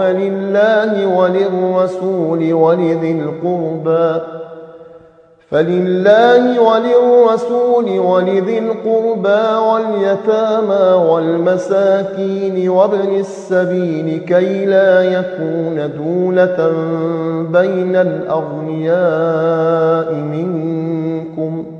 فلله وللرسول ولذي القربى. فلله وللرسول ولذي القربى واليتامى والمساكين وابن السبيل كي لا يكون دولة بين الأغنياء منكم.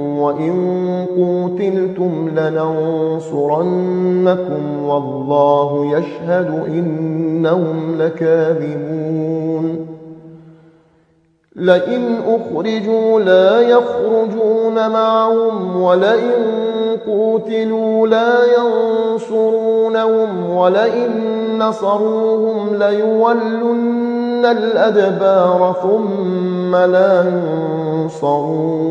وإن قوتلتم لننصرنكم والله يشهد إنهم لكاذبون لئن أخرجوا لا يخرجون معهم ولئن قوتلوا لا ينصرونهم ولئن نصروهم ليولن الأدبار ثم لا ينصرون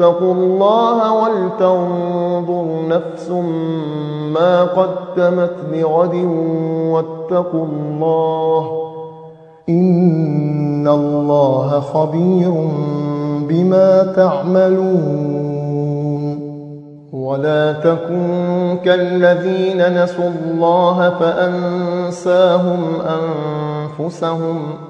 آمنوا اتقوا الله ولتنظر نفس ما قدمت لغد واتقوا الله إن الله خبير بما تعملون ولا تكن كالذين نسوا الله فأنساهم أنفسهم